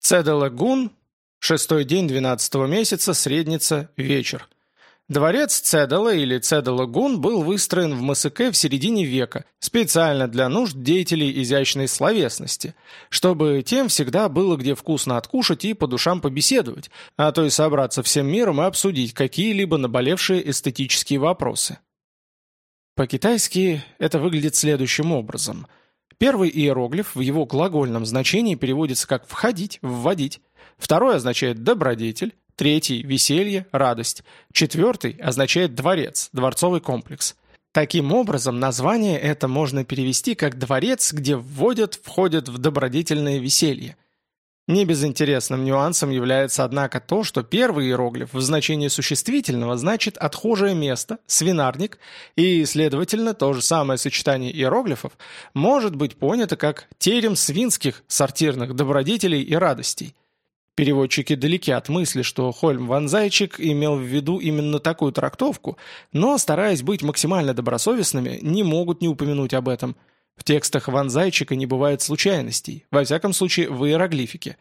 Цедалагун, шестой день двенадцатого месяца, средница, вечер. Дворец Цедала или Цедалагун был выстроен в Масыке в середине века, специально для нужд деятелей изящной словесности, чтобы тем всегда было где вкусно откушать и по душам побеседовать, а то и собраться всем миром и обсудить какие-либо наболевшие эстетические вопросы. По-китайски это выглядит следующим образом – Первый иероглиф в его глагольном значении переводится как «входить», «вводить». Второй означает «добродетель», третий – «веселье», «радость», четвертый означает «дворец», «дворцовый комплекс». Таким образом, название это можно перевести как «дворец, где вводят, входят в добродетельное веселье». Небезынтересным нюансом является, однако, то, что первый иероглиф в значении существительного значит «отхожее место», «свинарник», и, следовательно, то же самое сочетание иероглифов может быть понято как «терем свинских сортирных добродетелей и радостей». Переводчики далеки от мысли, что Хольм Ван Зайчик имел в виду именно такую трактовку, но, стараясь быть максимально добросовестными, не могут не упомянуть об этом – в текстах Ван Зайчика не бывает случайностей, во всяком случае в иероглифике.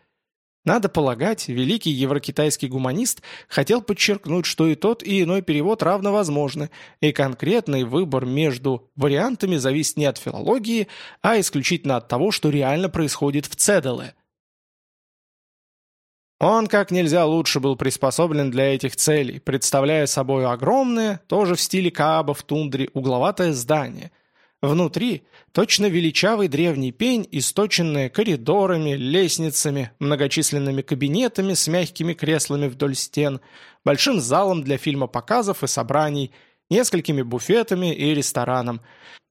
Надо полагать, великий еврокитайский гуманист хотел подчеркнуть, что и тот, и иной перевод равно возможны, и конкретный выбор между вариантами зависит не от филологии, а исключительно от того, что реально происходит в Цеделе. Он как нельзя лучше был приспособлен для этих целей, представляя собой огромное, тоже в стиле Кааба в тундре, угловатое здание – Внутри точно величавый древний пень, источенный коридорами, лестницами, многочисленными кабинетами с мягкими креслами вдоль стен, большим залом для фильмопоказов и собраний, несколькими буфетами и рестораном.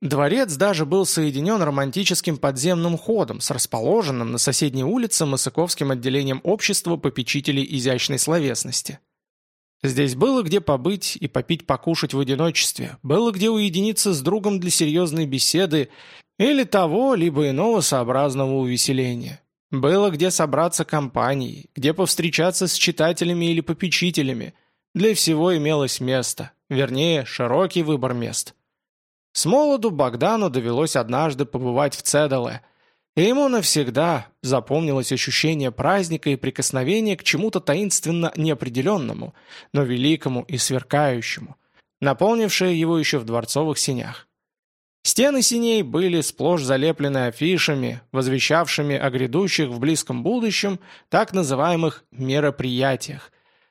Дворец даже был соединен романтическим подземным ходом с расположенным на соседней улице Масыковским отделением общества попечителей изящной словесности. Здесь было где побыть и попить покушать в одиночестве, было где уединиться с другом для серьезной беседы или того, либо иного сообразного увеселения. Было где собраться компанией, где повстречаться с читателями или попечителями. Для всего имелось место, вернее, широкий выбор мест. С молоду Богдану довелось однажды побывать в Цедале – ему навсегда запомнилось ощущение праздника и прикосновения к чему-то таинственно неопределенному, но великому и сверкающему, наполнившее его еще в дворцовых синях. Стены синей были сплошь залеплены афишами, возвещавшими о грядущих в близком будущем так называемых «мероприятиях»,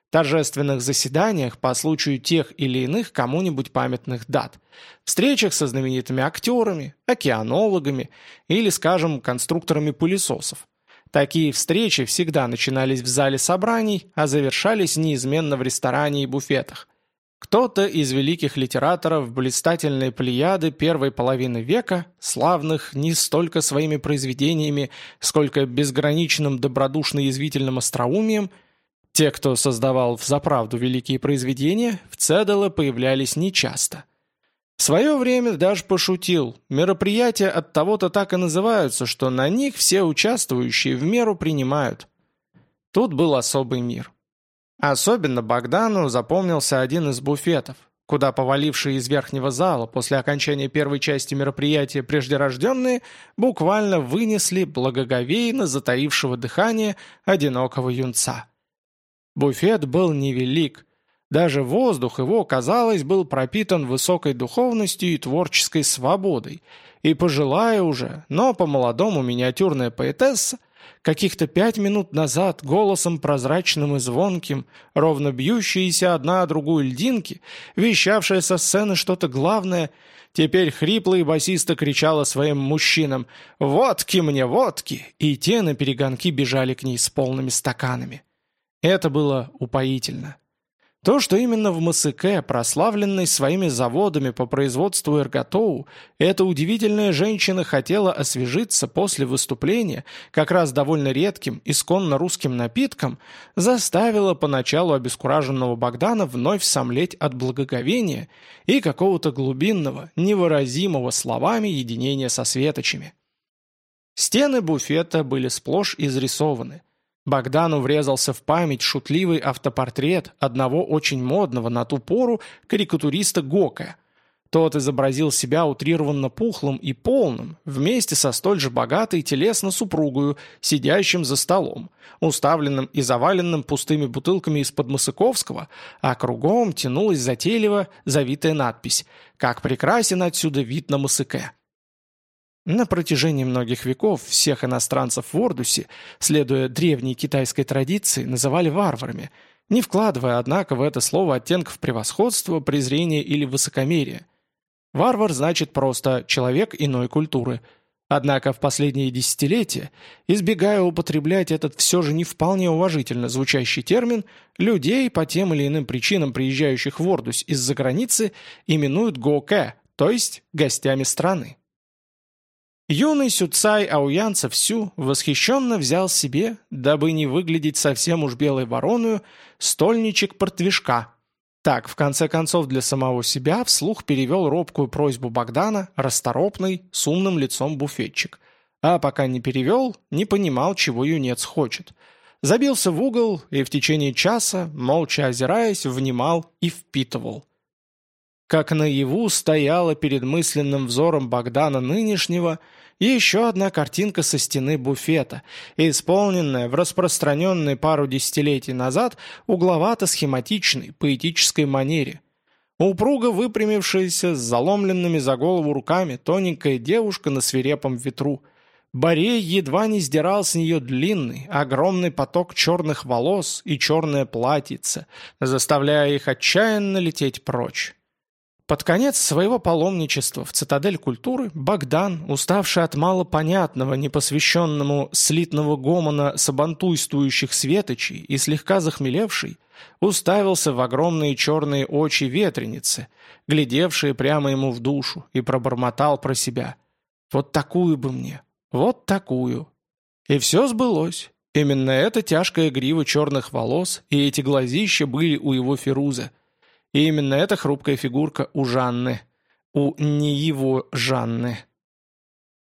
торжественных заседаниях по случаю тех или иных кому-нибудь памятных дат, встречах со знаменитыми актерами, океанологами или, скажем, конструкторами пылесосов. Такие встречи всегда начинались в зале собраний, а завершались неизменно в ресторане и буфетах. Кто-то из великих литераторов блистательной плеяды первой половины века, славных не столько своими произведениями, сколько безграничным добродушно-язвительным остроумием – те, кто создавал в заправду великие произведения, в Цедало появлялись нечасто. В свое время даже пошутил, мероприятия от того-то так и называются, что на них все участвующие в меру принимают. Тут был особый мир. Особенно Богдану запомнился один из буфетов, куда повалившие из верхнего зала после окончания первой части мероприятия преждерожденные буквально вынесли благоговейно затаившего дыхание одинокого юнца. Буфет был невелик. Даже воздух его, казалось, был пропитан высокой духовностью и творческой свободой. И пожилая уже, но по-молодому миниатюрная поэтесса, каких-то пять минут назад голосом прозрачным и звонким, ровно бьющиеся одна о другую льдинки, вещавшая со сцены что-то главное, теперь хрипло и басисто кричала своим мужчинам «Водки мне, водки!» и те на перегонки бежали к ней с полными стаканами. Это было упоительно. То, что именно в Масыке, прославленной своими заводами по производству эрготоу, эта удивительная женщина хотела освежиться после выступления, как раз довольно редким, исконно русским напитком, заставило поначалу обескураженного Богдана вновь сомлеть от благоговения и какого-то глубинного, невыразимого словами единения со светочами. Стены буфета были сплошь изрисованы – Богдану врезался в память шутливый автопортрет одного очень модного на ту пору карикатуриста Гока. Тот изобразил себя утрированно пухлым и полным, вместе со столь же богатой телесно супругою, сидящим за столом, уставленным и заваленным пустыми бутылками из-под Масыковского, а кругом тянулась затейливо завитая надпись «Как прекрасен отсюда вид на Масыке». На протяжении многих веков всех иностранцев в Ордусе, следуя древней китайской традиции, называли варварами, не вкладывая, однако, в это слово оттенков превосходства, презрения или высокомерия – Варвар значит просто «человек иной культуры». Однако в последние десятилетия, избегая употреблять этот все же не вполне уважительно звучащий термин, людей по тем или иным причинам, приезжающих в Ордусь из-за границы, именуют гоке, то есть гостями страны. Юный Сюцай Ауянцев Сю восхищенно взял себе, дабы не выглядеть совсем уж белой вороною, стольничек портвишка – так, в конце концов, для самого себя вслух перевел робкую просьбу Богдана, расторопный, с умным лицом буфетчик. А пока не перевел, не понимал, чего юнец хочет. Забился в угол и в течение часа, молча озираясь, внимал и впитывал. Как наяву стояла перед мысленным взором Богдана нынешнего – и еще одна картинка со стены буфета, исполненная в распространенной пару десятилетий назад угловато-схематичной, поэтической манере. Упруго выпрямившаяся с заломленными за голову руками тоненькая девушка на свирепом ветру. Борей едва не сдирал с нее длинный, огромный поток черных волос и черное платьице, заставляя их отчаянно лететь прочь. Под конец своего паломничества в цитадель культуры Богдан, уставший от малопонятного, непосвященному слитного гомона сабантуйствующих светочей и слегка захмелевший, уставился в огромные черные очи ветреницы, глядевшие прямо ему в душу, и пробормотал про себя. «Вот такую бы мне! Вот такую!» И все сбылось. Именно эта тяжкая грива черных волос и эти глазища были у его Феруза – и именно эта хрупкая фигурка у Жанны. У не его Жанны.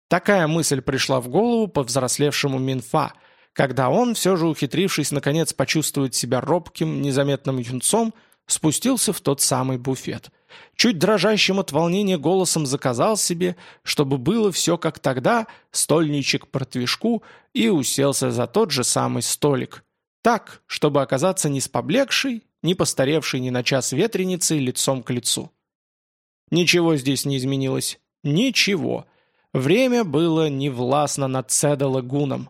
Такая мысль пришла в голову повзрослевшему Минфа, когда он, все же ухитрившись наконец почувствовать себя робким, незаметным юнцом, спустился в тот самый буфет. Чуть дрожащим от волнения голосом заказал себе, чтобы было все как тогда, стольничек портвишку, и уселся за тот же самый столик. Так, чтобы оказаться не с поблекшей, не постаревший ни на час ветреницей лицом к лицу. Ничего здесь не изменилось. Ничего. Время было невластно над Седа-лагуном.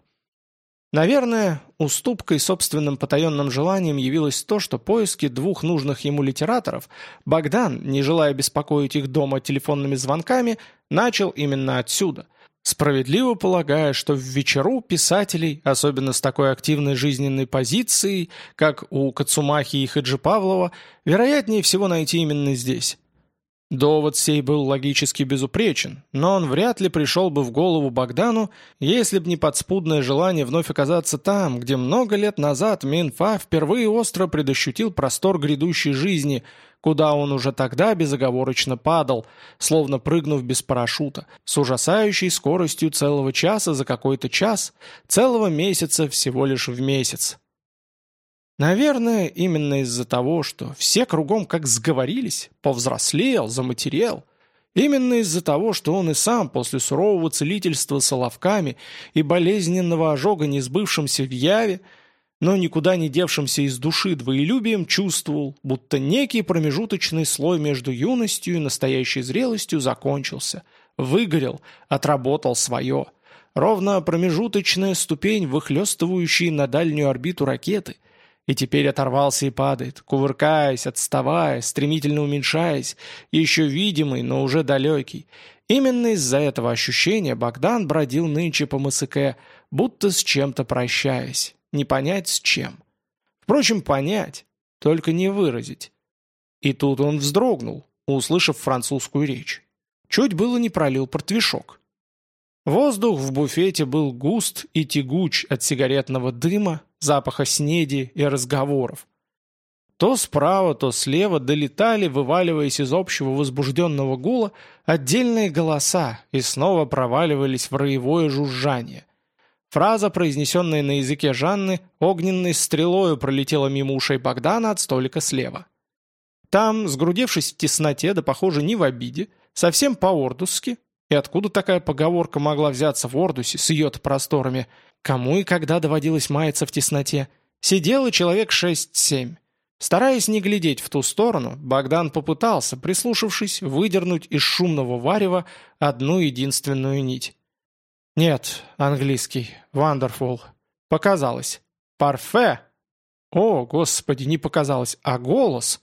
Наверное, уступкой собственным потаенным желанием явилось то, что поиски двух нужных ему литераторов Богдан, не желая беспокоить их дома телефонными звонками, начал именно отсюда – Справедливо полагая, что в вечеру писателей, особенно с такой активной жизненной позицией, как у Кацумахи и Хаджи Павлова, вероятнее всего найти именно здесь. Довод сей был логически безупречен, но он вряд ли пришел бы в голову Богдану, если б не подспудное желание вновь оказаться там, где много лет назад Минфа впервые остро предощутил простор грядущей жизни – куда он уже тогда безоговорочно падал, словно прыгнув без парашюта, с ужасающей скоростью целого часа за какой-то час, целого месяца всего лишь в месяц. Наверное, именно из-за того, что все кругом как сговорились, повзрослел, заматерел, Именно из-за того, что он и сам после сурового целительства соловками и болезненного ожога несбывшимся в яве но никуда не девшимся из души двоелюбием чувствовал, будто некий промежуточный слой между юностью и настоящей зрелостью закончился, выгорел, отработал свое. Ровно промежуточная ступень, выхлестывающая на дальнюю орбиту ракеты, и теперь оторвался и падает, кувыркаясь, отставая, стремительно уменьшаясь, еще видимый, но уже далекий. Именно из-за этого ощущения Богдан бродил нынче по Мысыке, будто с чем-то прощаясь не понять с чем. Впрочем, понять, только не выразить. И тут он вздрогнул, услышав французскую речь. Чуть было не пролил портвишок. Воздух в буфете был густ и тягуч от сигаретного дыма, запаха снеди и разговоров. То справа, то слева долетали, вываливаясь из общего возбужденного гула, отдельные голоса и снова проваливались в роевое жужжание. Фраза, произнесенная на языке Жанны, огненной стрелою пролетела мимо ушей Богдана от столика слева. Там, сгрудевшись в тесноте, да, похоже, не в обиде, совсем по-ордусски, и откуда такая поговорка могла взяться в Ордусе с ее просторами, кому и когда доводилось маяться в тесноте, сидело человек шесть-семь. Стараясь не глядеть в ту сторону, Богдан попытался, прислушавшись, выдернуть из шумного варева одну единственную нить. Нет, английский, wonderful. Показалось. Парфе! О, господи, не показалось, а голос!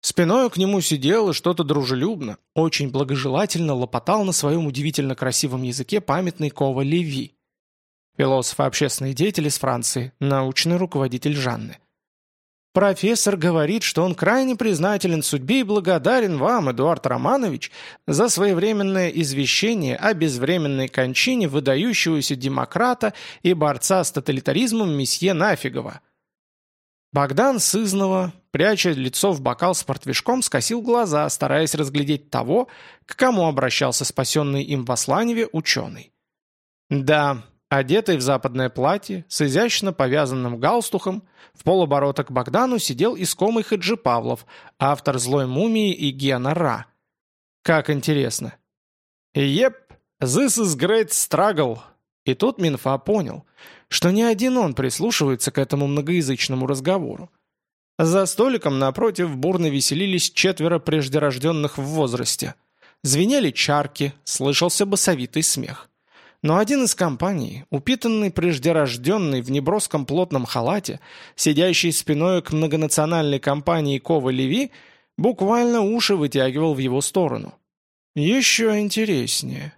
Спиною к нему сидел и что-то дружелюбно, очень благожелательно лопотал на своем удивительно красивом языке памятный Кова Леви. Философ и общественный деятель из Франции, научный руководитель Жанны. Профессор говорит, что он крайне признателен судьбе и благодарен вам, Эдуард Романович, за своевременное извещение о безвременной кончине выдающегося демократа и борца с тоталитаризмом месье Нафигова. Богдан Сызнова, пряча лицо в бокал с портвишком, скосил глаза, стараясь разглядеть того, к кому обращался спасенный им в Асланеве ученый. Да, Одетый в западное платье, с изящно повязанным галстухом, в полоборота к Богдану сидел искомый Хаджи Павлов, автор «Злой мумии» и «Гена Ра». Как интересно. «Еп, this is great struggle». И тут Минфа понял, что не один он прислушивается к этому многоязычному разговору. За столиком напротив бурно веселились четверо преждерожденных в возрасте. Звенели чарки, слышался басовитый смех. Но один из компаний, упитанный преждерожденный в неброском плотном халате, сидящий спиной к многонациональной компании Кова Леви, буквально уши вытягивал в его сторону. Еще интереснее.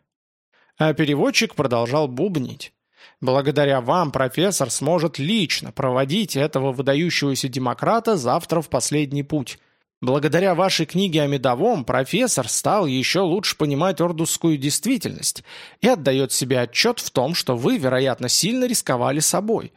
А переводчик продолжал бубнить. Благодаря вам профессор сможет лично проводить этого выдающегося демократа завтра в последний путь. Благодаря вашей книге о медовом профессор стал еще лучше понимать ордусскую действительность и отдает себе отчет в том, что вы, вероятно, сильно рисковали собой.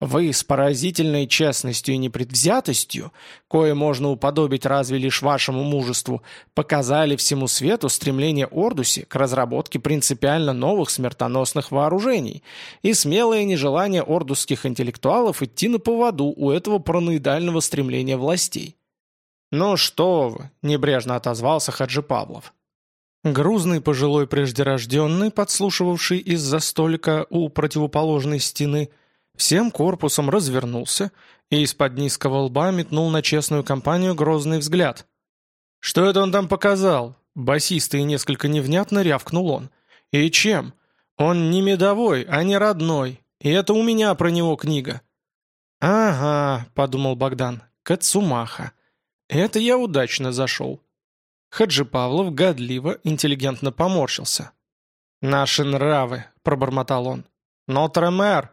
Вы с поразительной честностью и непредвзятостью, кое можно уподобить разве лишь вашему мужеству, показали всему свету стремление Ордуси к разработке принципиально новых смертоносных вооружений и смелое нежелание ордусских интеллектуалов идти на поводу у этого параноидального стремления властей. «Ну что вы!» – небрежно отозвался Хаджи Павлов. Грузный пожилой преждерожденный, подслушивавший из-за столика у противоположной стены, всем корпусом развернулся и из-под низкого лба метнул на честную компанию грозный взгляд. «Что это он там показал?» Басисто и несколько невнятно рявкнул он. «И чем? Он не медовой, а не родной. И это у меня про него книга». «Ага», — подумал Богдан, — «Кацумаха». Это я удачно зашел. Хаджи Павлов годливо, интеллигентно поморщился. «Наши нравы», — пробормотал он. «Нотре-мэр!»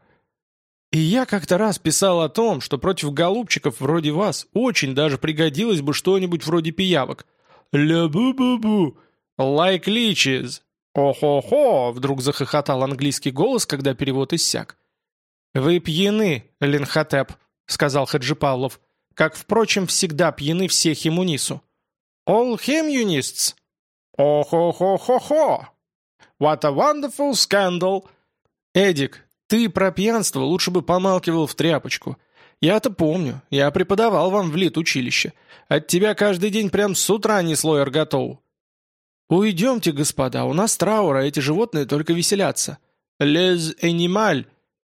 «И я как-то раз писал о том, что против голубчиков вроде вас очень даже пригодилось бы что-нибудь вроде пиявок. «Ля-бу-бу-бу! Like leeches!» «О-хо-хо!» — вдруг захохотал английский голос, когда перевод иссяк. «Вы пьяны, Ленхотеп», — сказал Хаджи Павлов как, впрочем, всегда пьяны все химунису. «All himunists!» «О-хо-хо-хо-хо!» «What a wonderful scandal!» «Эдик, ты про пьянство лучше бы помалкивал в тряпочку. Я-то помню, я преподавал вам в Лит-училище. От тебя каждый день прям с утра несло эрготоу». «Уйдемте, господа, у нас траур, а эти животные только веселятся». «Les animal,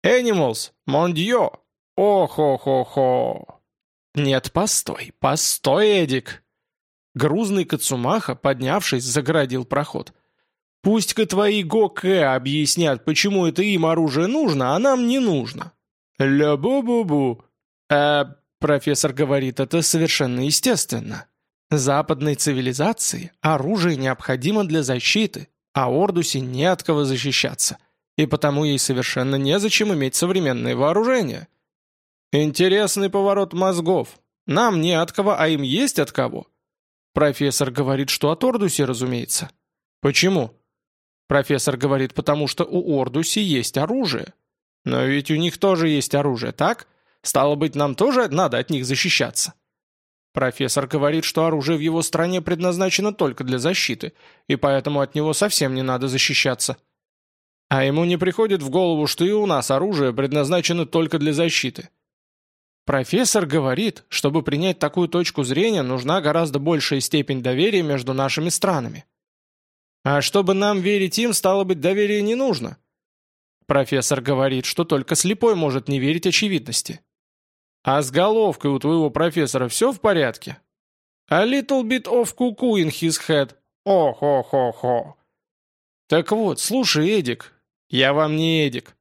Animals! Mon Dieu! О-хо-хо-хо!» «Нет, постой, постой, Эдик!» Грузный Кацумаха, поднявшись, загородил проход. «Пусть-ка твои Гоке объяснят, почему это им оружие нужно, а нам не нужно». «Ля-бу-бу-бу!» «Э, профессор говорит, это совершенно естественно. Западной цивилизации оружие необходимо для защиты, а Ордусе не от кого защищаться, и потому ей совершенно незачем иметь современные вооружения». «Интересный поворот мозгов. Нам не от кого, а им есть от кого». Профессор говорит, что от Ордуси, разумеется. Почему? Профессор говорит, потому что у Ордуси есть оружие. Но ведь у них тоже есть оружие, так? Стало быть, нам тоже надо от них защищаться. Профессор говорит, что оружие в его стране предназначено только для защиты, и поэтому от него совсем не надо защищаться. А ему не приходит в голову, что и у нас оружие предназначено только для защиты. Профессор говорит, чтобы принять такую точку зрения, нужна гораздо большая степень доверия между нашими странами. А чтобы нам верить им, стало быть, доверия не нужно. Профессор говорит, что только слепой может не верить очевидности. А с головкой у твоего профессора все в порядке? A little bit of cuckoo in his head. О-хо-хо-хо. Так вот, слушай, Эдик, я вам не Эдик.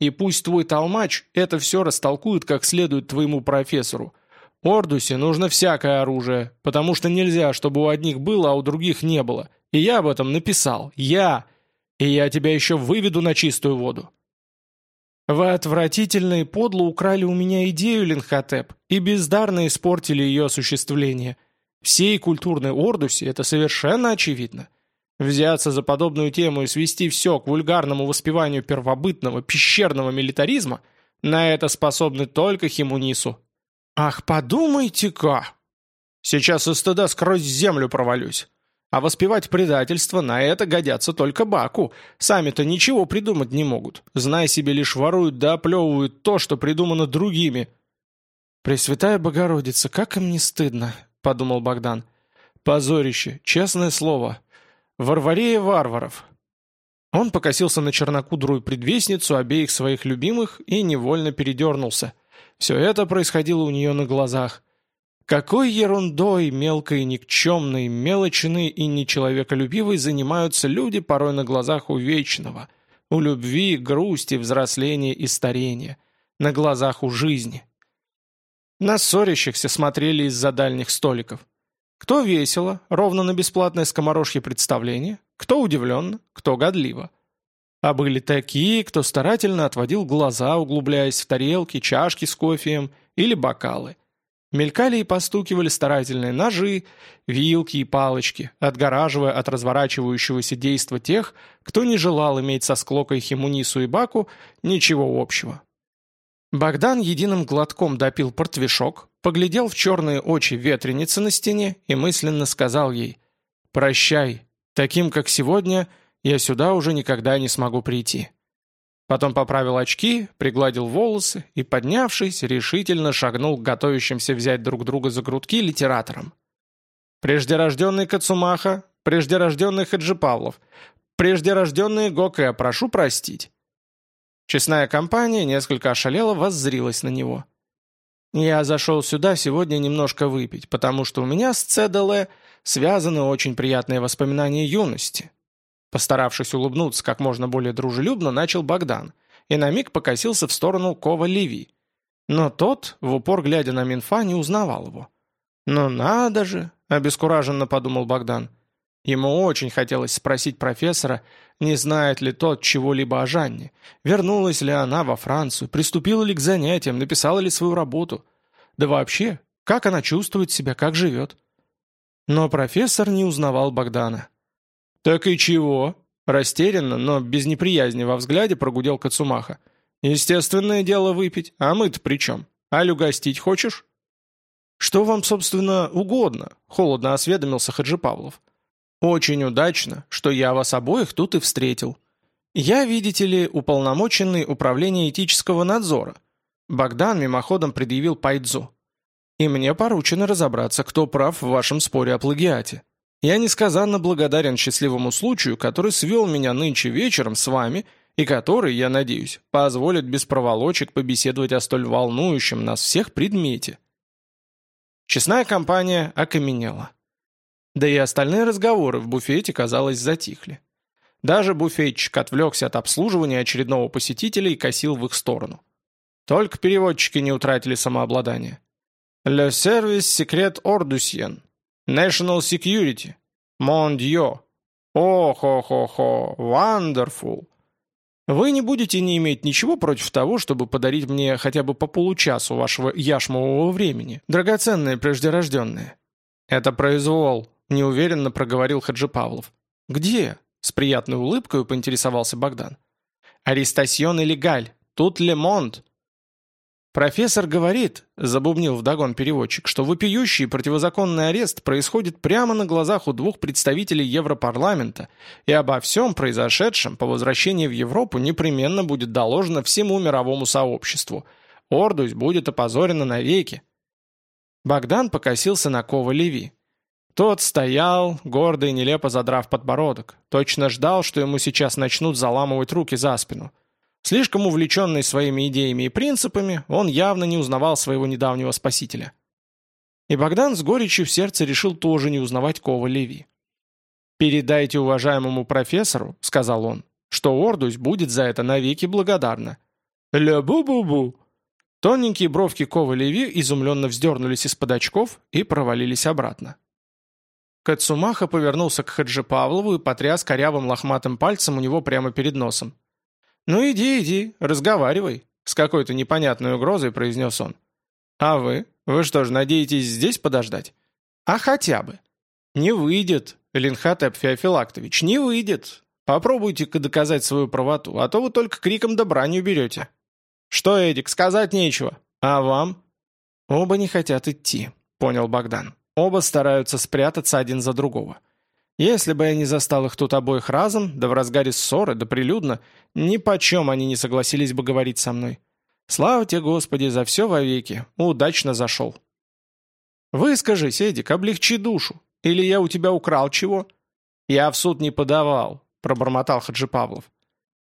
И пусть твой толмач это все растолкует как следует твоему профессору. Ордусе нужно всякое оружие, потому что нельзя, чтобы у одних было, а у других не было. И я об этом написал. Я. И я тебя еще выведу на чистую воду. Вы отвратительно и подло украли у меня идею, Линхотеп, и бездарно испортили ее осуществление. Всей культурной Ордусе это совершенно очевидно. Взяться за подобную тему и свести все к вульгарному воспеванию первобытного пещерного милитаризма – на это способны только Химунису. Ах, подумайте-ка! Сейчас из стыда сквозь землю провалюсь. А воспевать предательство на это годятся только Баку. Сами-то ничего придумать не могут. Знай себе, лишь воруют да оплевывают то, что придумано другими. «Пресвятая Богородица, как им не стыдно!» — подумал Богдан. «Позорище, честное слово. Варварея варваров». Он покосился на чернокудрую предвестницу обеих своих любимых и невольно передернулся. Все это происходило у нее на глазах. Какой ерундой мелкой, никчемной, мелочной и нечеловеколюбивой занимаются люди порой на глазах у вечного, у любви, грусти, взросления и старения, на глазах у жизни. На ссорящихся смотрели из-за дальних столиков. Кто весело, ровно на бесплатное скоморожье представление, кто удивленно, кто годливо. А были такие, кто старательно отводил глаза, углубляясь в тарелки, чашки с кофеем или бокалы – Мелькали и постукивали старательные ножи, вилки и палочки, отгораживая от разворачивающегося действа тех, кто не желал иметь со склокой Химунису и Баку ничего общего. Богдан единым глотком допил портвишок, поглядел в черные очи ветреницы на стене и мысленно сказал ей «Прощай, таким, как сегодня, я сюда уже никогда не смогу прийти». Потом поправил очки, пригладил волосы и, поднявшись, решительно шагнул к готовящимся взять друг друга за грудки литераторам. «Преждерожденный Кацумаха, преждерожденный Хаджи Павлов, преждерожденный Гокая, прошу простить». Честная компания несколько ошалела, воззрилась на него. «Я зашел сюда сегодня немножко выпить, потому что у меня с ЦДЛ связаны очень приятные воспоминания юности. Постаравшись улыбнуться как можно более дружелюбно, начал Богдан, и на миг покосился в сторону Кова Ливи. Но тот, в упор глядя на Минфа, не узнавал его. «Ну надо же!» – обескураженно подумал Богдан. Ему очень хотелось спросить профессора, не знает ли тот чего-либо о Жанне, вернулась ли она во Францию, приступила ли к занятиям, написала ли свою работу. Да вообще, как она чувствует себя, как живет. Но профессор не узнавал Богдана. «Так и чего?» Растерянно, но без неприязни во взгляде прогудел Кацумаха. «Естественное дело выпить, а мы-то при чем? Алю гостить хочешь?» «Что вам, собственно, угодно?» — холодно осведомился Хаджи Павлов. «Очень удачно, что я вас обоих тут и встретил. Я, видите ли, уполномоченный управления этического надзора». Богдан мимоходом предъявил Пайдзу. «И мне поручено разобраться, кто прав в вашем споре о плагиате. Я несказанно благодарен счастливому случаю, который свел меня нынче вечером с вами и который, я надеюсь, позволит без проволочек побеседовать о столь волнующем нас всех предмете. Честная компания окаменела. Да и остальные разговоры в буфете, казалось, затихли. Даже буфетчик отвлекся от обслуживания очередного посетителя и косил в их сторону. Только переводчики не утратили самообладание. «Le service secret ordusien», National Security. Mon Dieu. О-хо-хо-хо. Wonderful. Вы не будете не иметь ничего против того, чтобы подарить мне хотя бы по получасу вашего яшмового времени, драгоценное преждерожденное? Это произвол, неуверенно проговорил Хаджи Павлов. Где? С приятной улыбкой поинтересовался Богдан. Аристасьон и Легаль. Тут Лемонт. «Профессор говорит», — забубнил вдогон переводчик, «что вопиющий противозаконный арест происходит прямо на глазах у двух представителей Европарламента, и обо всем произошедшем по возвращении в Европу непременно будет доложено всему мировому сообществу. Ордусь будет опозорена навеки. Богдан покосился на Кова Леви. Тот стоял, гордо и нелепо задрав подбородок. Точно ждал, что ему сейчас начнут заламывать руки за спину. Слишком увлеченный своими идеями и принципами, он явно не узнавал своего недавнего спасителя. И Богдан с горечью в сердце решил тоже не узнавать Кова Леви. «Передайте уважаемому профессору», — сказал он, «что Ордусь будет за это навеки благодарна». «Ля-бу-бу-бу!» Тоненькие бровки Кова Леви изумленно вздернулись из-под очков и провалились обратно. Кацумаха повернулся к Хаджи Павлову и потряс корявым лохматым пальцем у него прямо перед носом. «Ну иди, иди, разговаривай», — с какой-то непонятной угрозой произнес он. «А вы? Вы что ж, надеетесь здесь подождать?» «А хотя бы». «Не выйдет, Линхотеп Феофилактович, не выйдет. Попробуйте-ка доказать свою правоту, а то вы только криком добра не уберете». «Что, Эдик, сказать нечего. А вам?» «Оба не хотят идти», — понял Богдан. «Оба стараются спрятаться один за другого. Если бы я не застал их тут обоих разом, да в разгаре ссоры, да прилюдно, ни почем они не согласились бы говорить со мной. Слава тебе, Господи, за все вовеки. Удачно зашел». «Выскажись, Эдик, облегчи душу. Или я у тебя украл чего?» «Я в суд не подавал», — пробормотал Хаджи Павлов.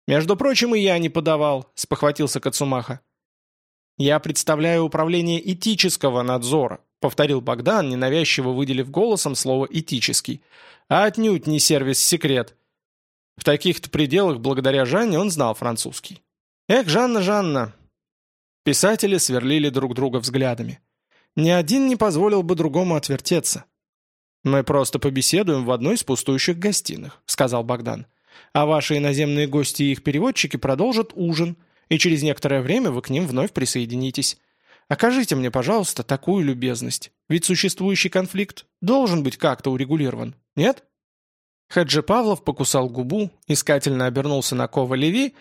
«Между прочим, и я не подавал», — спохватился Кацумаха. «Я представляю управление этического надзора», — повторил Богдан, ненавязчиво выделив голосом слово «этический», а отнюдь не сервис-секрет. В таких-то пределах, благодаря Жанне, он знал французский. «Эх, Жанна, Жанна!» Писатели сверлили друг друга взглядами. Ни один не позволил бы другому отвертеться. «Мы просто побеседуем в одной из пустующих гостиных», — сказал Богдан. «А ваши иноземные гости и их переводчики продолжат ужин, и через некоторое время вы к ним вновь присоединитесь. Окажите мне, пожалуйста, такую любезность, ведь существующий конфликт должен быть как-то урегулирован, нет?» Хаджи Павлов покусал губу, искательно обернулся на Кова Леви,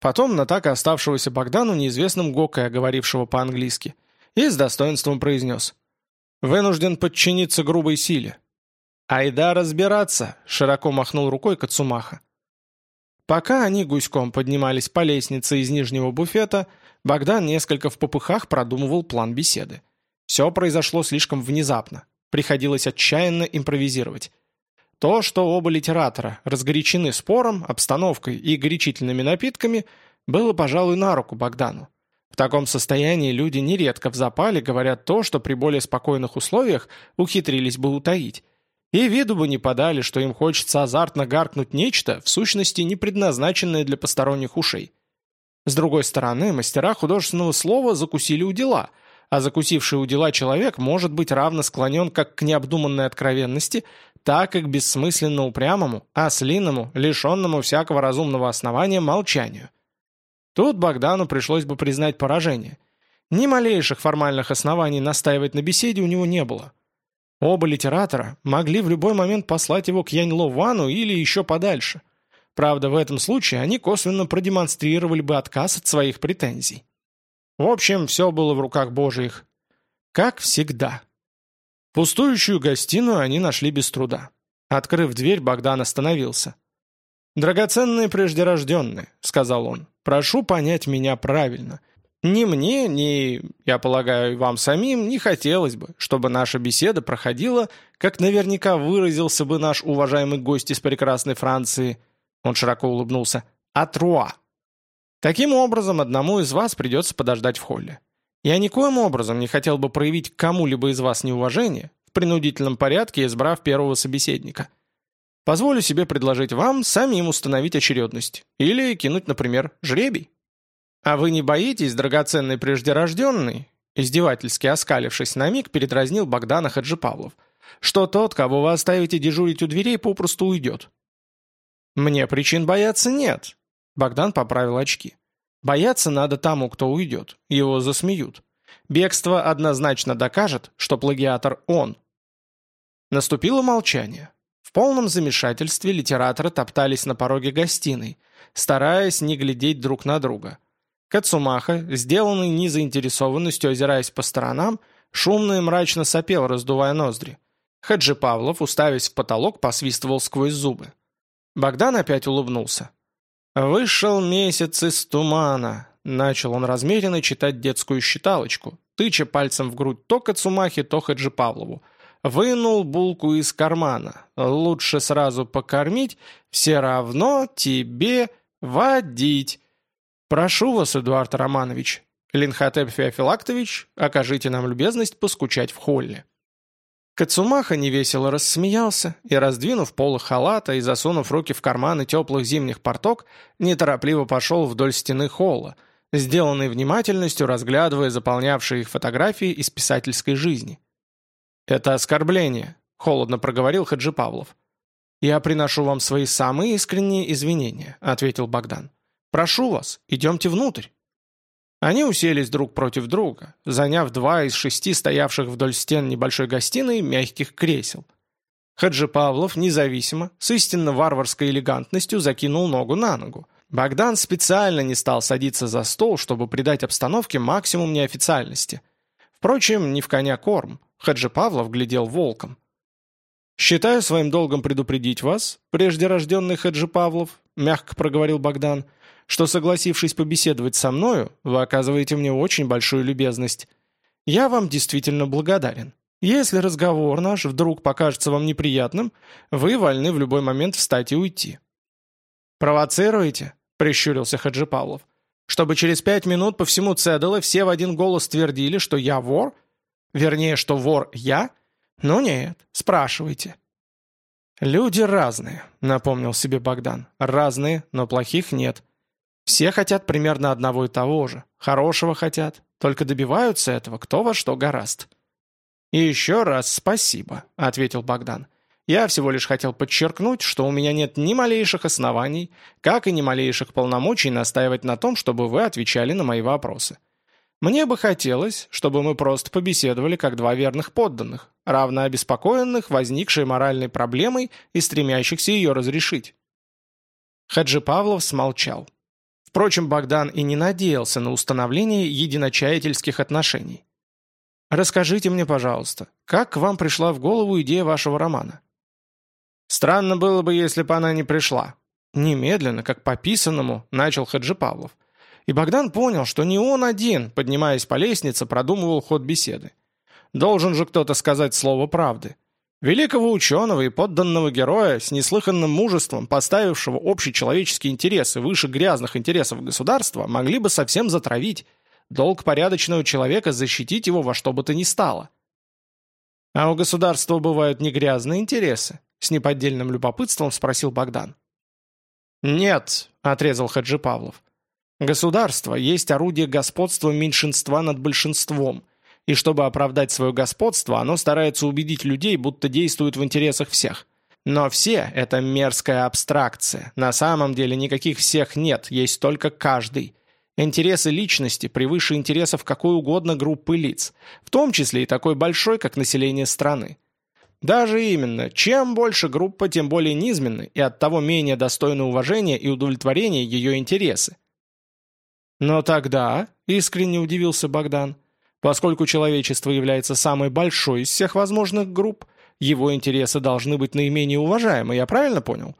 потом на так оставшегося Богдану неизвестным Гокая, говорившего по-английски, и с достоинством произнес «Вынужден подчиниться грубой силе». «Айда разбираться!» — широко махнул рукой Кацумаха. Пока они гуськом поднимались по лестнице из нижнего буфета, Богдан несколько в попыхах продумывал план беседы. Все произошло слишком внезапно. Приходилось отчаянно импровизировать. То, что оба литератора разгорячены спором, обстановкой и горячительными напитками, было, пожалуй, на руку Богдану. В таком состоянии люди нередко в запале говорят то, что при более спокойных условиях ухитрились бы утаить. И виду бы не подали, что им хочется азартно гаркнуть нечто, в сущности не предназначенное для посторонних ушей. С другой стороны, мастера художественного слова закусили у дела, а закусивший у дела человек может быть равно склонен как к необдуманной откровенности, так и к бессмысленно упрямому, ослиному, лишенному всякого разумного основания молчанию. Тут Богдану пришлось бы признать поражение. Ни малейших формальных оснований настаивать на беседе у него не было. Оба литератора могли в любой момент послать его к Яньло Вану или еще подальше. Правда, в этом случае они косвенно продемонстрировали бы отказ от своих претензий. В общем, все было в руках Божьих. Как всегда. Пустующую гостиную они нашли без труда. Открыв дверь, Богдан остановился. «Драгоценные преждерожденные», — сказал он, — «прошу понять меня правильно. Ни мне, ни, я полагаю, вам самим не хотелось бы, чтобы наша беседа проходила, как наверняка выразился бы наш уважаемый гость из прекрасной Франции, он широко улыбнулся, Атруа. Таким образом, одному из вас придется подождать в холле. Я никоим образом не хотел бы проявить кому-либо из вас неуважение, в принудительном порядке избрав первого собеседника. Позволю себе предложить вам самим установить очередность. Или кинуть, например, жребий. А вы не боитесь, драгоценный преждерожденный, издевательски оскалившись на миг, передразнил Богдана Хаджипавлов, что тот, кого вы оставите дежурить у дверей, попросту уйдет. «Мне причин бояться нет», — Богдан поправил очки. Бояться надо тому, кто уйдет. Его засмеют. Бегство однозначно докажет, что плагиатор он. Наступило молчание. В полном замешательстве литераторы топтались на пороге гостиной, стараясь не глядеть друг на друга. Кацумаха, сделанный незаинтересованностью, озираясь по сторонам, шумно и мрачно сопел, раздувая ноздри. Хаджи Павлов, уставясь в потолок, посвистывал сквозь зубы. Богдан опять улыбнулся. «Вышел месяц из тумана», начал он размеренно читать детскую считалочку, тыча пальцем в грудь то Кацумахе, то Хаджи Павлову. Вынул булку из кармана. Лучше сразу покормить, все равно тебе водить. Прошу вас, Эдуард Романович, Линхотеп Феофилактович, окажите нам любезность поскучать в холле. Кацумаха невесело рассмеялся и, раздвинув полы халата и засунув руки в карманы теплых зимних порток, неторопливо пошел вдоль стены холла, сделанной внимательностью разглядывая заполнявшие их фотографии из писательской жизни. «Это оскорбление», — холодно проговорил Хаджи Павлов. «Я приношу вам свои самые искренние извинения», — ответил Богдан. «Прошу вас, идемте внутрь». Они уселись друг против друга, заняв два из шести стоявших вдоль стен небольшой гостиной мягких кресел. Хаджи Павлов независимо, с истинно варварской элегантностью закинул ногу на ногу. Богдан специально не стал садиться за стол, чтобы придать обстановке максимум неофициальности. Впрочем, не в коня корм. Хаджи Павлов глядел волком. «Считаю своим долгом предупредить вас, прежде рожденный Хаджи Павлов», мягко проговорил Богдан, — что, согласившись побеседовать со мною, вы оказываете мне очень большую любезность. Я вам действительно благодарен. Если разговор наш вдруг покажется вам неприятным, вы вольны в любой момент встать и уйти». «Провоцируете?» — прищурился Хаджи Павлов. «Чтобы через пять минут по всему Цедала все в один голос твердили, что я вор? Вернее, что вор я? Ну нет, спрашивайте». «Люди разные», — напомнил себе Богдан. «Разные, но плохих нет. Все хотят примерно одного и того же. Хорошего хотят. Только добиваются этого кто во что гораст. «И еще раз спасибо», — ответил Богдан. «Я всего лишь хотел подчеркнуть, что у меня нет ни малейших оснований, как и ни малейших полномочий настаивать на том, чтобы вы отвечали на мои вопросы. Мне бы хотелось, чтобы мы просто побеседовали как два верных подданных, равно обеспокоенных возникшей моральной проблемой и стремящихся ее разрешить». Хаджи Павлов смолчал. Впрочем, Богдан и не надеялся на установление единочаятельских отношений. «Расскажите мне, пожалуйста, как к вам пришла в голову идея вашего романа?» «Странно было бы, если бы она не пришла». Немедленно, как по писанному, начал Хаджи Павлов. И Богдан понял, что не он один, поднимаясь по лестнице, продумывал ход беседы. Должен же кто-то сказать слово правды. Великого ученого и подданного героя с неслыханным мужеством, поставившего общечеловеческие интересы выше грязных интересов государства, могли бы совсем затравить. Долг порядочного человека защитить его во что бы то ни стало. «А у государства бывают не грязные интересы?» С неподдельным любопытством спросил Богдан. «Нет», — отрезал Хаджи Павлов. «Государство есть орудие господства меньшинства над большинством» и чтобы оправдать свое господство, оно старается убедить людей, будто действует в интересах всех. Но все – это мерзкая абстракция. На самом деле никаких всех нет, есть только каждый. Интересы личности превыше интересов какой угодно группы лиц, в том числе и такой большой, как население страны. Даже именно, чем больше группа, тем более низменны, и оттого менее достойны уважения и удовлетворения ее интересы. «Но тогда», — искренне удивился Богдан, Поскольку человечество является самой большой из всех возможных групп, его интересы должны быть наименее уважаемы, я правильно понял?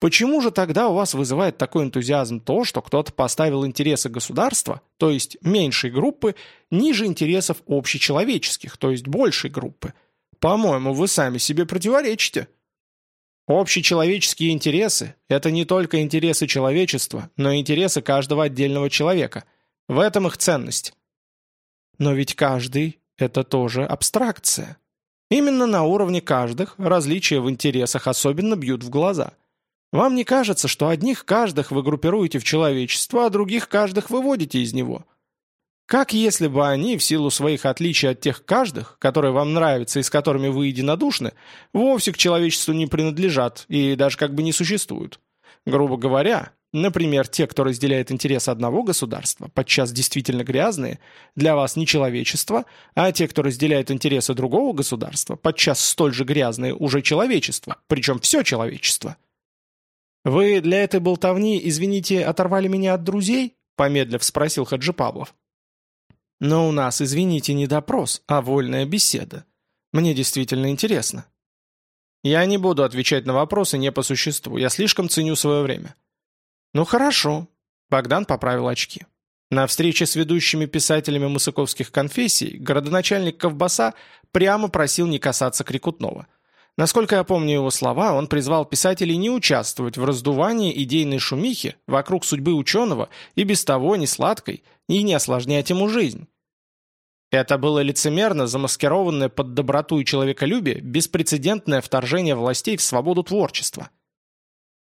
Почему же тогда у вас вызывает такой энтузиазм то, что кто-то поставил интересы государства, то есть меньшей группы, ниже интересов общечеловеческих, то есть большей группы? По-моему, вы сами себе противоречите. Общечеловеческие интересы – это не только интересы человечества, но и интересы каждого отдельного человека. В этом их ценность. Но ведь каждый – это тоже абстракция. Именно на уровне каждых различия в интересах особенно бьют в глаза. Вам не кажется, что одних каждых вы группируете в человечество, а других каждых выводите из него? Как если бы они, в силу своих отличий от тех каждых, которые вам нравятся и с которыми вы единодушны, вовсе к человечеству не принадлежат и даже как бы не существуют? Грубо говоря, Например, те, кто разделяет интересы одного государства, подчас действительно грязные, для вас не человечество, а те, кто разделяет интересы другого государства, подчас столь же грязные уже человечество, причем все человечество. «Вы для этой болтовни, извините, оторвали меня от друзей?» помедлив спросил Хаджи Павлов. «Но у нас, извините, не допрос, а вольная беседа. Мне действительно интересно». «Я не буду отвечать на вопросы не по существу, я слишком ценю свое время». «Ну хорошо», — Богдан поправил очки. На встрече с ведущими писателями мусыковских конфессий городоначальник Ковбаса прямо просил не касаться Крикутнова. Насколько я помню его слова, он призвал писателей не участвовать в раздувании идейной шумихи вокруг судьбы ученого и без того не сладкой, и не осложнять ему жизнь. Это было лицемерно замаскированное под доброту и человеколюбие беспрецедентное вторжение властей в свободу творчества.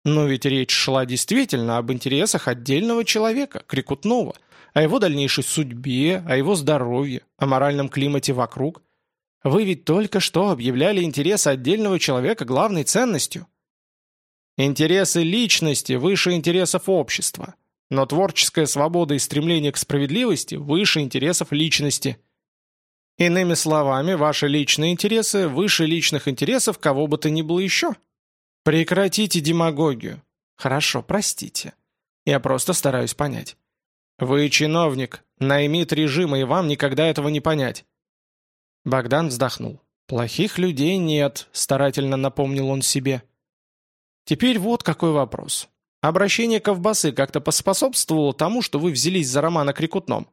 Но ведь речь шла действительно об интересах отдельного человека, Крикутнова, о его дальнейшей судьбе, о его здоровье, о моральном климате вокруг. Вы ведь только что объявляли интересы отдельного человека главной ценностью. Интересы личности выше интересов общества, но творческая свобода и стремление к справедливости выше интересов личности. Иными словами, ваши личные интересы выше личных интересов кого бы то ни было еще. Прекратите демагогию. Хорошо, простите. Я просто стараюсь понять. Вы чиновник, наймит режима, и вам никогда этого не понять. Богдан вздохнул. «Плохих людей нет», — старательно напомнил он себе. «Теперь вот какой вопрос. Обращение ковбасы как-то поспособствовало тому, что вы взялись за романа Крикутном?»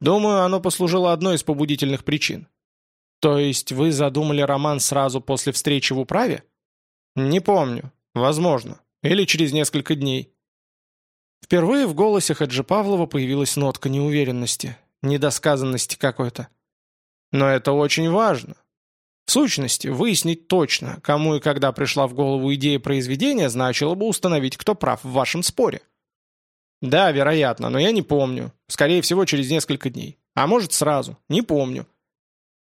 «Думаю, оно послужило одной из побудительных причин». «То есть вы задумали роман сразу после встречи в управе?» «Не помню. Возможно. Или через несколько дней». Впервые в голосе Хаджи Павлова появилась нотка неуверенности, недосказанности какой-то. Но это очень важно. В сущности, выяснить точно, кому и когда пришла в голову идея произведения, значило бы установить, кто прав в вашем споре. Да, вероятно, но я не помню. Скорее всего, через несколько дней. А может, сразу. Не помню.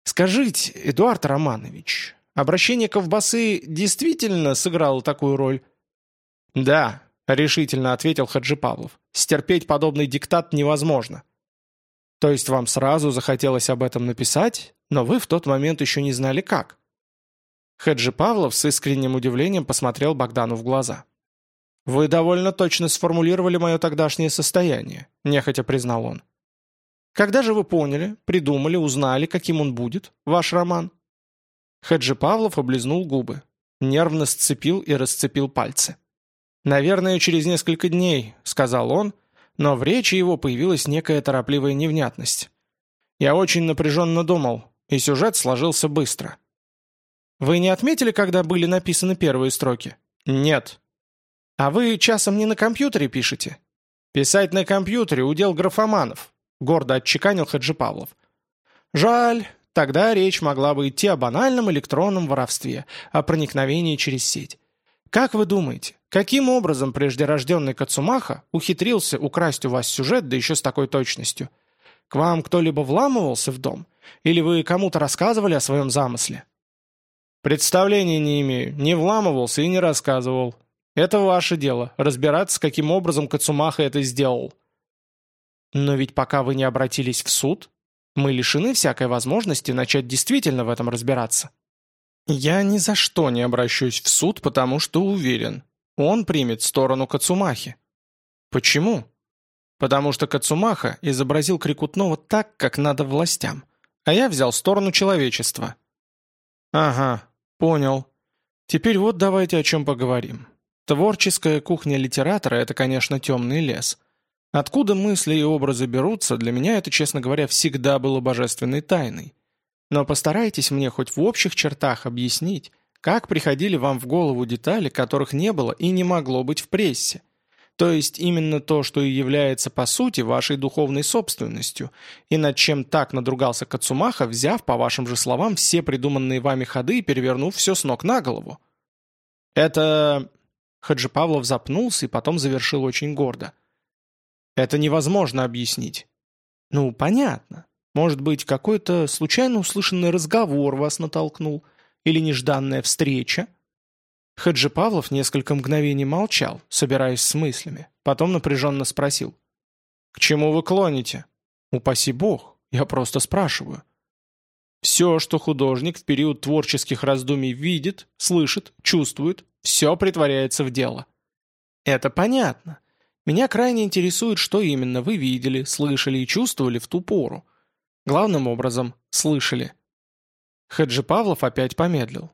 Скажите, Эдуард Романович, обращение ковбасы действительно сыграло такую роль? Да, решительно ответил Хаджи Павлов. Стерпеть подобный диктат невозможно. То есть вам сразу захотелось об этом написать, но вы в тот момент еще не знали как? Хаджи Павлов с искренним удивлением посмотрел Богдану в глаза. «Вы довольно точно сформулировали мое тогдашнее состояние», – нехотя признал он. «Когда же вы поняли, придумали, узнали, каким он будет, ваш роман?» Хаджи Павлов облизнул губы, нервно сцепил и расцепил пальцы. «Наверное, через несколько дней», — сказал он, но в речи его появилась некая торопливая невнятность. Я очень напряженно думал, и сюжет сложился быстро. «Вы не отметили, когда были написаны первые строки?» «Нет». «А вы часом не на компьютере пишете?» «Писать на компьютере – удел графоманов», – гордо отчеканил Хаджи Павлов. «Жаль, тогда речь могла бы идти о банальном электронном воровстве, о проникновении через сеть. Как вы думаете, каким образом преждерожденный Кацумаха ухитрился украсть у вас сюжет, да еще с такой точностью? К вам кто-либо вламывался в дом? Или вы кому-то рассказывали о своем замысле? Представления не имею, не вламывался и не рассказывал. Это ваше дело, разбираться, каким образом Кацумаха это сделал. Но ведь пока вы не обратились в суд, мы лишены всякой возможности начать действительно в этом разбираться. «Я ни за что не обращусь в суд, потому что уверен, он примет сторону Кацумахи». «Почему?» «Потому что Кацумаха изобразил Крикутнова так, как надо властям, а я взял сторону человечества». «Ага, понял. Теперь вот давайте о чем поговорим. Творческая кухня литератора – это, конечно, темный лес. Откуда мысли и образы берутся, для меня это, честно говоря, всегда было божественной тайной. Но постарайтесь мне хоть в общих чертах объяснить, как приходили вам в голову детали, которых не было и не могло быть в прессе. То есть именно то, что и является по сути вашей духовной собственностью, и над чем так надругался Кацумаха, взяв, по вашим же словам, все придуманные вами ходы и перевернув все с ног на голову. Это... Хаджи Павлов запнулся и потом завершил очень гордо. Это невозможно объяснить. Ну, понятно. Может быть, какой-то случайно услышанный разговор вас натолкнул? Или нежданная встреча?» Хаджи Павлов несколько мгновений молчал, собираясь с мыслями. Потом напряженно спросил. «К чему вы клоните?» «Упаси бог, я просто спрашиваю». Все, что художник в период творческих раздумий видит, слышит, чувствует, все притворяется в дело. Это понятно. Меня крайне интересует, что именно вы видели, слышали и чувствовали в ту пору. Главным образом, слышали. Хаджи Павлов опять помедлил.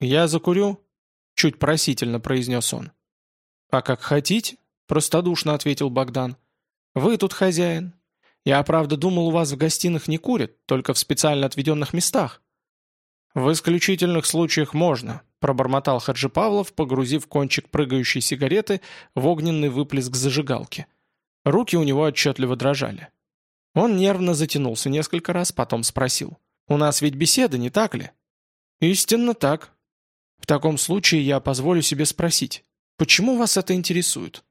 «Я закурю?» — чуть просительно произнес он. «А как хотите?» — простодушно ответил Богдан. Вы тут хозяин. Я, правда, думал, у вас в гостиных не курят, только в специально отведенных местах». «В исключительных случаях можно», – пробормотал Хаджи Павлов, погрузив кончик прыгающей сигареты в огненный выплеск зажигалки. Руки у него отчетливо дрожали. Он нервно затянулся несколько раз, потом спросил. «У нас ведь беседа, не так ли?» «Истинно так. В таком случае я позволю себе спросить, почему вас это интересует?»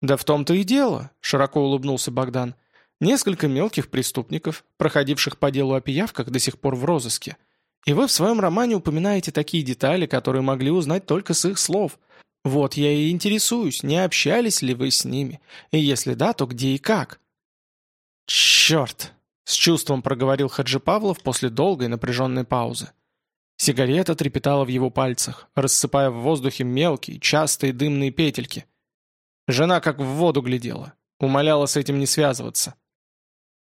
«Да в том-то и дело», — широко улыбнулся Богдан. «Несколько мелких преступников, проходивших по делу о пиявках, до сих пор в розыске. И вы в своем романе упоминаете такие детали, которые могли узнать только с их слов. Вот я и интересуюсь, не общались ли вы с ними, и если да, то где и как?» «Черт!» — с чувством проговорил Хаджи Павлов после долгой напряженной паузы. Сигарета трепетала в его пальцах, рассыпая в воздухе мелкие, частые дымные петельки. Жена как в воду глядела, умоляла с этим не связываться.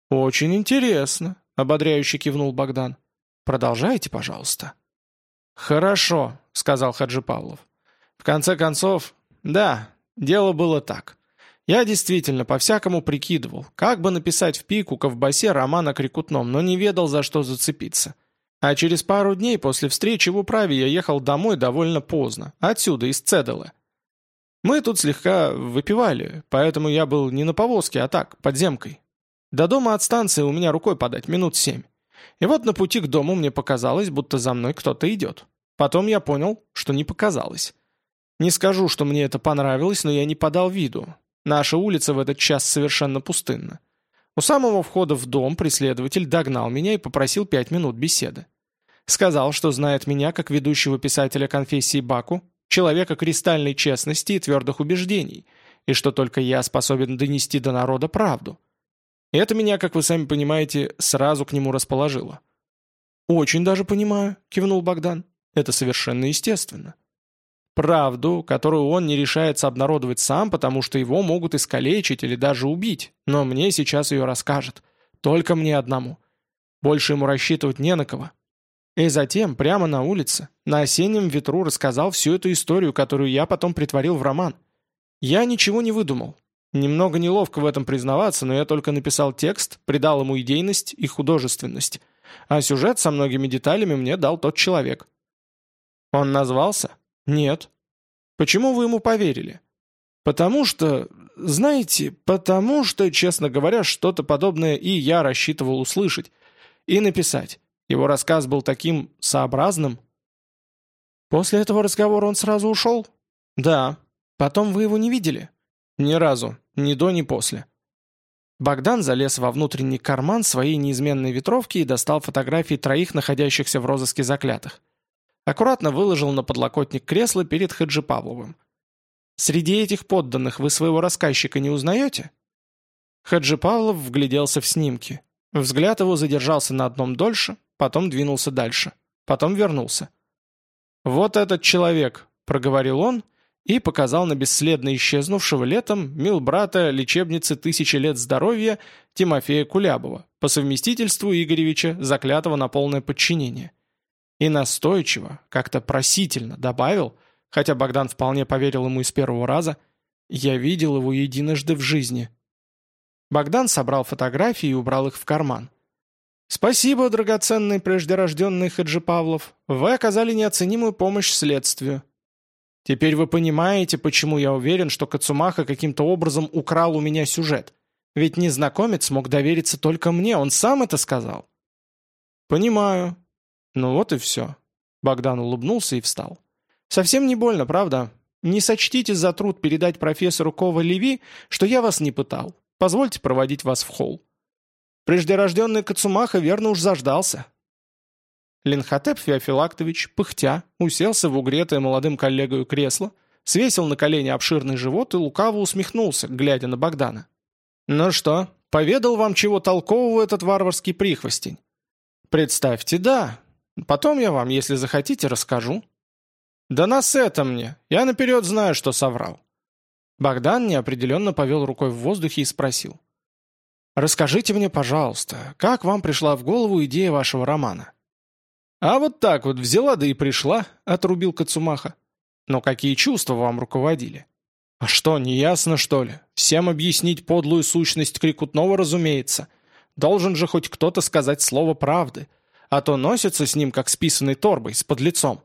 «Очень интересно», — ободряюще кивнул Богдан. «Продолжайте, пожалуйста». «Хорошо», — сказал Хаджи Павлов. «В конце концов, да, дело было так. Я действительно по-всякому прикидывал, как бы написать в пику ковбасе роман о Крикутном, но не ведал, за что зацепиться. А через пару дней после встречи в управе я ехал домой довольно поздно, отсюда, из Цеделы. Мы тут слегка выпивали, поэтому я был не на повозке, а так, подземкой. До дома от станции у меня рукой подать минут семь. И вот на пути к дому мне показалось, будто за мной кто-то идет. Потом я понял, что не показалось. Не скажу, что мне это понравилось, но я не подал виду. Наша улица в этот час совершенно пустынна. У самого входа в дом преследователь догнал меня и попросил пять минут беседы. Сказал, что знает меня как ведущего писателя конфессии Баку, человека кристальной честности и твердых убеждений, и что только я способен донести до народа правду. Это меня, как вы сами понимаете, сразу к нему расположило. «Очень даже понимаю», — кивнул Богдан. «Это совершенно естественно. Правду, которую он не решается обнародовать сам, потому что его могут искалечить или даже убить, но мне сейчас ее расскажет. Только мне одному. Больше ему рассчитывать не на кого. И затем, прямо на улице, на осеннем ветру рассказал всю эту историю, которую я потом притворил в роман. Я ничего не выдумал. Немного неловко в этом признаваться, но я только написал текст, придал ему идейность и художественность. А сюжет со многими деталями мне дал тот человек. Он назвался? Нет. Почему вы ему поверили? Потому что, знаете, потому что, честно говоря, что-то подобное и я рассчитывал услышать. И написать. Его рассказ был таким сообразным. После этого разговора он сразу ушел? Да. Потом вы его не видели? Ни разу. Ни до, ни после. Богдан залез во внутренний карман своей неизменной ветровки и достал фотографии троих находящихся в розыске заклятых. Аккуратно выложил на подлокотник кресла перед Хаджи Павловым. «Среди этих подданных вы своего рассказчика не узнаете?» Хаджи Павлов вгляделся в снимки. Взгляд его задержался на одном дольше, потом двинулся дальше. Потом вернулся. «Вот этот человек», — проговорил он и показал на бесследно исчезнувшего летом мил брата лечебницы тысячи лет здоровья Тимофея Кулябова, по совместительству Игоревича, заклятого на полное подчинение. И настойчиво, как-то просительно добавил, хотя Богдан вполне поверил ему из первого раза, «Я видел его единожды в жизни». Богдан собрал фотографии и убрал их в карман. «Спасибо, драгоценный преждерожденный Хаджи Павлов. Вы оказали неоценимую помощь следствию. Теперь вы понимаете, почему я уверен, что Кацумаха каким-то образом украл у меня сюжет. Ведь незнакомец мог довериться только мне, он сам это сказал». «Понимаю», «Ну вот и все». Богдан улыбнулся и встал. «Совсем не больно, правда? Не сочтите за труд передать профессору Кова-Леви, что я вас не пытал. Позвольте проводить вас в холл». Преждерожденный Кацумаха верно уж заждался. Ленхотеп Феофилактович, пыхтя, уселся в угретое молодым коллегою кресло, свесил на колени обширный живот и лукаво усмехнулся, глядя на Богдана. «Ну что, поведал вам чего толкового этот варварский прихвостень?» «Представьте, да. Потом я вам, если захотите, расскажу». «Да нас это мне! Я наперед знаю, что соврал». Богдан неопределенно повел рукой в воздухе и спросил. «Расскажите мне, пожалуйста, как вам пришла в голову идея вашего романа?» «А вот так вот взяла да и пришла», — отрубил Кацумаха. «Но какие чувства вам руководили?» А что, не ясно, что ли? Всем объяснить подлую сущность Крикутного, разумеется. Должен же хоть кто-то сказать слово правды, а то носится с ним, как с торбой, с подлецом.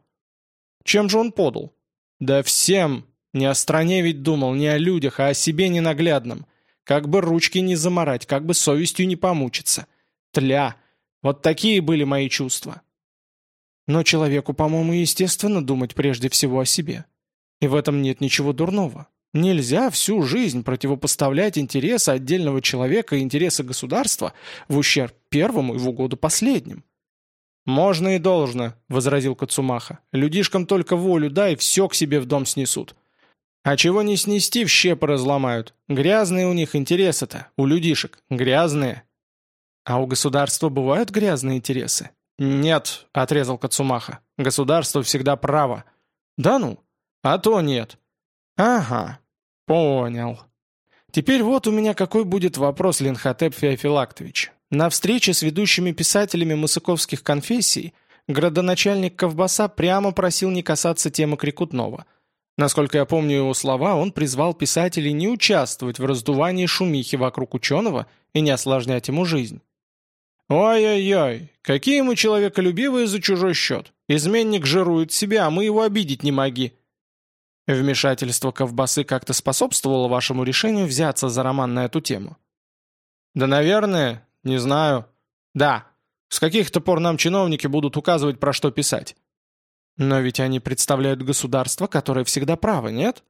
Чем же он подал? Да всем. Не о стране ведь думал, не о людях, а о себе ненаглядном. Как бы ручки не заморать, как бы совестью не помучиться. Тля. Вот такие были мои чувства. Но человеку, по-моему, естественно думать прежде всего о себе. И в этом нет ничего дурного. Нельзя всю жизнь противопоставлять интересы отдельного человека и интересы государства в ущерб первому и в угоду последним. «Можно и должно», — возразил Кацумаха. «Людишкам только волю дай, все к себе в дом снесут. А чего не снести, в щепы разломают. Грязные у них интересы-то, у людишек, грязные». «А у государства бывают грязные интересы?» «Нет», — отрезал Кацумаха. «Государство всегда право». «Да ну? А то нет». «Ага, понял». Теперь вот у меня какой будет вопрос, Ленхотеп Феофилактович. На встрече с ведущими писателями мысыковских конфессий градоначальник Ковбаса прямо просил не касаться темы Крикутного. Насколько я помню его слова, он призвал писателей не участвовать в раздувании шумихи вокруг ученого и не осложнять ему жизнь. «Ой-ой-ой, какие мы человеколюбивые за чужой счет! Изменник жирует себя, а мы его обидеть не моги!» Вмешательство ковбасы как-то способствовало вашему решению взяться за роман на эту тему? Да, наверное, не знаю. Да, с каких-то пор нам чиновники будут указывать, про что писать. Но ведь они представляют государство, которое всегда право, нет?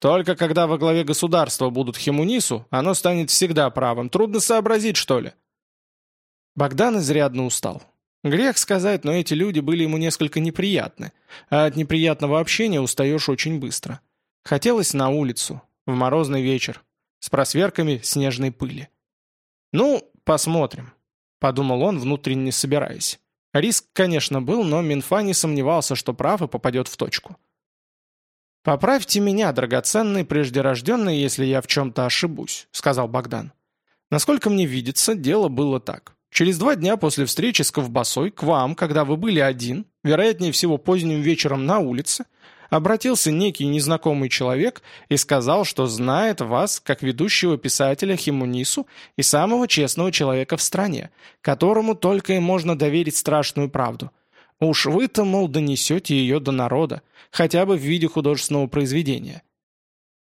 Только когда во главе государства будут Химунису, оно станет всегда правым. Трудно сообразить, что ли? Богдан изрядно устал. Грех сказать, но эти люди были ему несколько неприятны, а от неприятного общения устаешь очень быстро. Хотелось на улицу, в морозный вечер, с просверками снежной пыли. «Ну, посмотрим», — подумал он, внутренне собираясь. Риск, конечно, был, но Минфа не сомневался, что прав и попадет в точку. «Поправьте меня, драгоценный преждерожденный, если я в чем-то ошибусь», — сказал Богдан. «Насколько мне видится, дело было так. Через два дня после встречи с Ковбасой к вам, когда вы были один, вероятнее всего поздним вечером на улице, обратился некий незнакомый человек и сказал, что знает вас как ведущего писателя Химунису и самого честного человека в стране, которому только и можно доверить страшную правду. Уж вы-то, мол, донесете ее до народа, хотя бы в виде художественного произведения.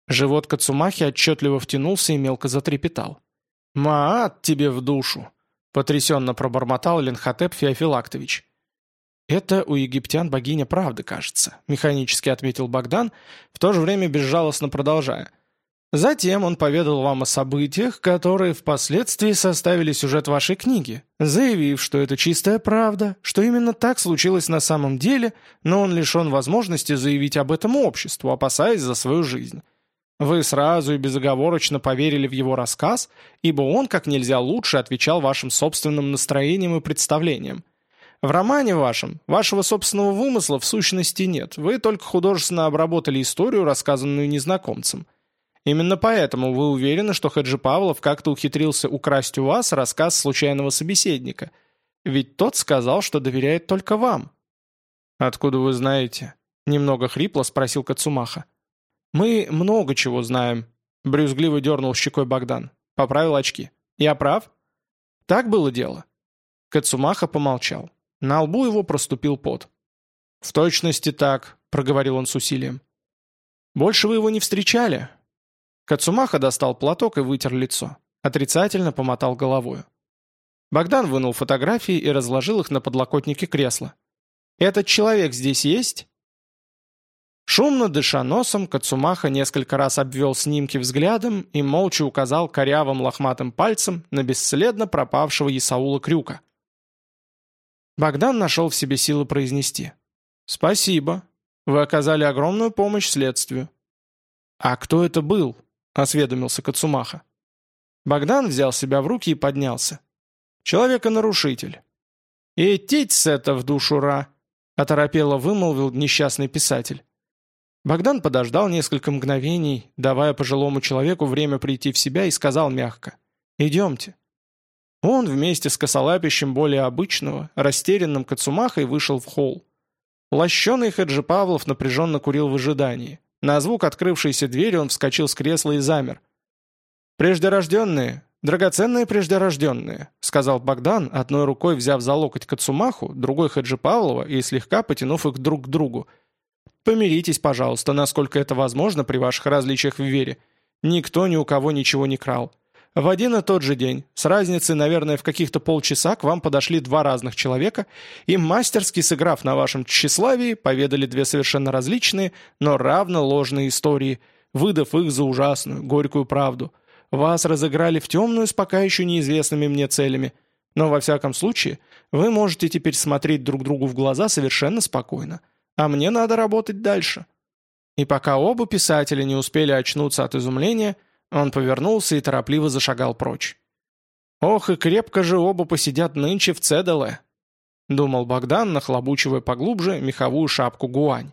Живот Кацумахи отчетливо втянулся и мелко затрепетал. «Маат тебе в душу!» Потрясенно пробормотал Ленхотеп Феофилактович. «Это у египтян богиня правды, кажется», — механически отметил Богдан, в то же время безжалостно продолжая. «Затем он поведал вам о событиях, которые впоследствии составили сюжет вашей книги, заявив, что это чистая правда, что именно так случилось на самом деле, но он лишен возможности заявить об этом обществу, опасаясь за свою жизнь. Вы сразу и безоговорочно поверили в его рассказ, ибо он как нельзя лучше отвечал вашим собственным настроениям и представлениям. В романе вашем вашего собственного вымысла в сущности нет, вы только художественно обработали историю, рассказанную незнакомцем. Именно поэтому вы уверены, что Хаджи Павлов как-то ухитрился украсть у вас рассказ случайного собеседника. Ведь тот сказал, что доверяет только вам. «Откуда вы знаете?» — немного хрипло спросил Кацумаха. «Мы много чего знаем», — брюзгливо дернул щекой Богдан. Поправил очки. «Я прав?» «Так было дело?» Кацумаха помолчал. На лбу его проступил пот. «В точности так», — проговорил он с усилием. «Больше вы его не встречали?» Кацумаха достал платок и вытер лицо. Отрицательно помотал головою. Богдан вынул фотографии и разложил их на подлокотнике кресла. «Этот человек здесь есть?» Шумно дыша носом, Кацумаха несколько раз обвел снимки взглядом и молча указал корявым лохматым пальцем на бесследно пропавшего Исаула Крюка. Богдан нашел в себе силы произнести. «Спасибо. Вы оказали огромную помощь следствию». «А кто это был?» — осведомился Кацумаха. Богдан взял себя в руки и поднялся. «Человека-нарушитель». «И с это в душу ра!» — оторопело вымолвил несчастный писатель. Богдан подождал несколько мгновений, давая пожилому человеку время прийти в себя, и сказал мягко «Идемте». Он вместе с косолапищем более обычного, растерянным Кацумахой вышел в холл. Лощеный Хаджи Павлов напряженно курил в ожидании. На звук открывшейся двери он вскочил с кресла и замер. «Преждерожденные, драгоценные преждерожденные», сказал Богдан, одной рукой взяв за локоть Кацумаху, другой Хаджи Павлова и слегка потянув их друг к другу. «Помиритесь, пожалуйста, насколько это возможно при ваших различиях в вере. Никто ни у кого ничего не крал. В один и тот же день, с разницей, наверное, в каких-то полчаса, к вам подошли два разных человека и, мастерски сыграв на вашем тщеславии, поведали две совершенно различные, но равно ложные истории, выдав их за ужасную, горькую правду. Вас разыграли в темную с пока еще неизвестными мне целями, но во всяком случае вы можете теперь смотреть друг другу в глаза совершенно спокойно. А мне надо работать дальше. И пока оба писателя не успели очнуться от изумления, он повернулся и торопливо зашагал прочь. «Ох, и крепко же оба посидят нынче в Цеделе», — думал Богдан, нахлобучивая поглубже меховую шапку гуань.